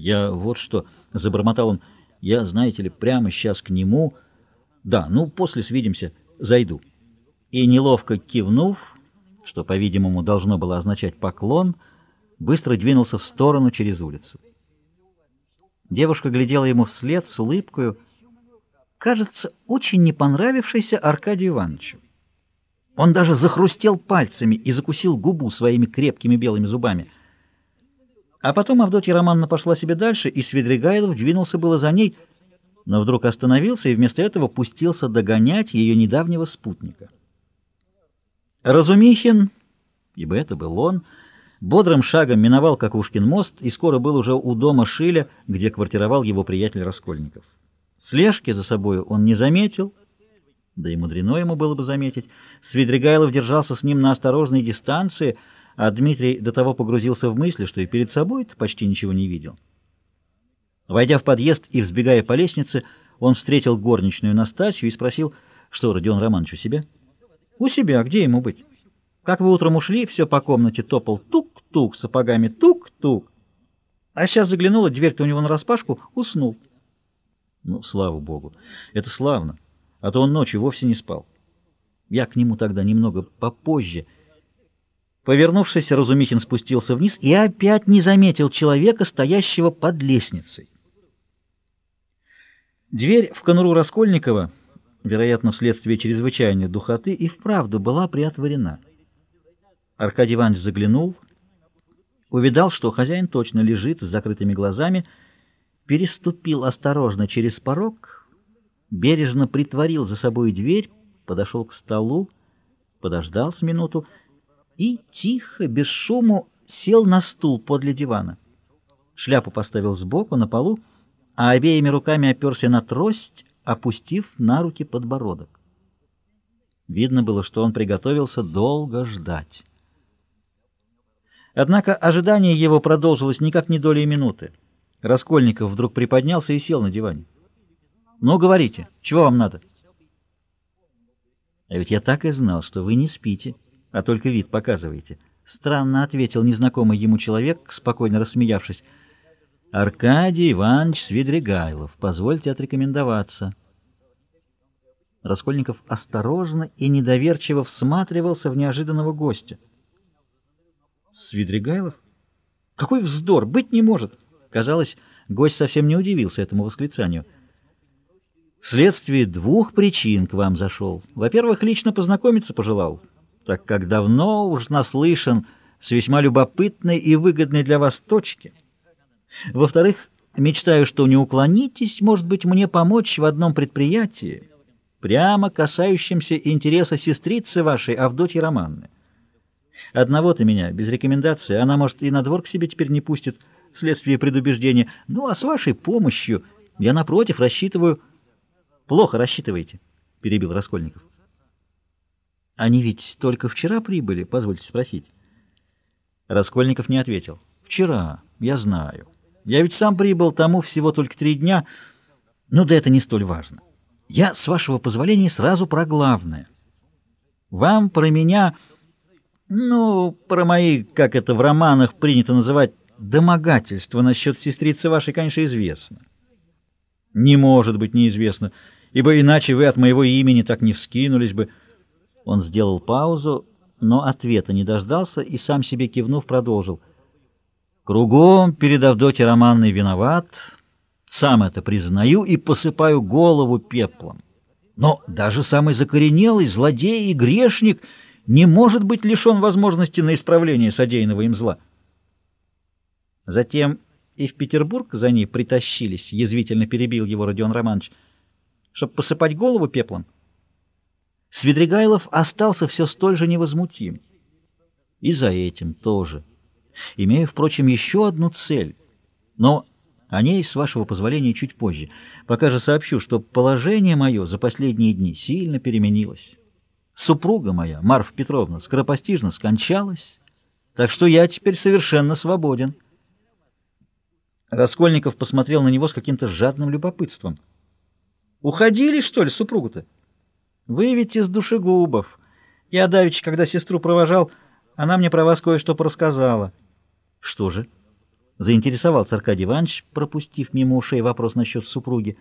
Я вот что, — забормотал он, — я, знаете ли, прямо сейчас к нему... Да, ну, после свидимся, зайду. И, неловко кивнув, что, по-видимому, должно было означать поклон, быстро двинулся в сторону через улицу. Девушка глядела ему вслед с улыбкою, кажется, очень не понравившейся Аркадию Ивановичу. Он даже захрустел пальцами и закусил губу своими крепкими белыми зубами. А потом Авдотья Романна пошла себе дальше, и Свидригайлов двинулся было за ней, но вдруг остановился и вместо этого пустился догонять ее недавнего спутника. Разумихин, ибо это был он, бодрым шагом миновал Какушкин мост и скоро был уже у дома Шиля, где квартировал его приятель Раскольников. Слежки за собой он не заметил, да и мудрено ему было бы заметить. Свидригайлов держался с ним на осторожной дистанции, а Дмитрий до того погрузился в мысли, что и перед собой почти ничего не видел. Войдя в подъезд и взбегая по лестнице, он встретил горничную Настасью и спросил, что Родион Романович у себя? У себя, где ему быть? Как вы утром ушли, все по комнате топал тук-тук, сапогами тук-тук. А сейчас заглянула, дверь-то у него нараспашку, уснул. Ну, слава богу, это славно, а то он ночью вовсе не спал. Я к нему тогда немного попозже. Повернувшись, Разумихин спустился вниз и опять не заметил человека, стоящего под лестницей. Дверь в конуру Раскольникова вероятно, вследствие чрезвычайной духоты, и вправду была приотворена. Аркадий Иванович заглянул, увидал, что хозяин точно лежит с закрытыми глазами, переступил осторожно через порог, бережно притворил за собой дверь, подошел к столу, подождал с минуту и тихо, без шуму, сел на стул подле дивана. Шляпу поставил сбоку, на полу, а обеими руками оперся на трость, опустив на руки подбородок. Видно было, что он приготовился долго ждать. Однако ожидание его продолжилось никак не долей минуты. Раскольников вдруг приподнялся и сел на диване. «Ну, говорите, чего вам надо?» «А ведь я так и знал, что вы не спите, а только вид показываете». Странно ответил незнакомый ему человек, спокойно рассмеявшись. Аркадий Иванович Свидригайлов, позвольте отрекомендоваться. Раскольников осторожно и недоверчиво всматривался в неожиданного гостя. Свидригайлов? Какой вздор! Быть не может! Казалось, гость совсем не удивился этому восклицанию. Вследствие двух причин к вам зашел. Во-первых, лично познакомиться пожелал, так как давно уж наслышан с весьма любопытной и выгодной для вас точки — во-вторых, мечтаю, что не уклонитесь, может быть, мне помочь в одном предприятии, прямо касающемся интереса сестрицы вашей, Авдотьи Романны. Одного-то меня, без рекомендации, она, может, и на двор к себе теперь не пустит, вследствие предубеждения. Ну, а с вашей помощью я, напротив, рассчитываю... Плохо рассчитываете, — перебил Раскольников. Они ведь только вчера прибыли, позвольте спросить. Раскольников не ответил. Вчера, я знаю. Я ведь сам прибыл тому всего только три дня. Ну да это не столь важно. Я, с вашего позволения, сразу про главное. Вам про меня, ну, про мои, как это в романах принято называть, домогательства насчет сестрицы вашей, конечно, известно. Не может быть неизвестно, ибо иначе вы от моего имени так не вскинулись бы. Он сделал паузу, но ответа не дождался и сам себе кивнув продолжил — Кругом перед Авдотьей Романной виноват, сам это признаю и посыпаю голову пеплом. Но даже самый закоренелый злодей и грешник не может быть лишен возможности на исправление содеянного им зла. Затем и в Петербург за ней притащились, язвительно перебил его Родион Романович, чтобы посыпать голову пеплом. Свидригайлов остался все столь же невозмутим. И за этим тоже. Имею, впрочем, еще одну цель, но о ней, с вашего позволения, чуть позже. Пока же сообщу, что положение мое за последние дни сильно переменилось. Супруга моя, Марфа Петровна, скоропостижно скончалась, так что я теперь совершенно свободен. Раскольников посмотрел на него с каким-то жадным любопытством. «Уходили, что ли, супругу-то? Вы ведь из душегубов. Я давеча, когда сестру провожал, она мне про вас кое-что порассказала». Что же? Заинтересовался Аркадий Иванович, пропустив мимо ушей вопрос насчет супруги.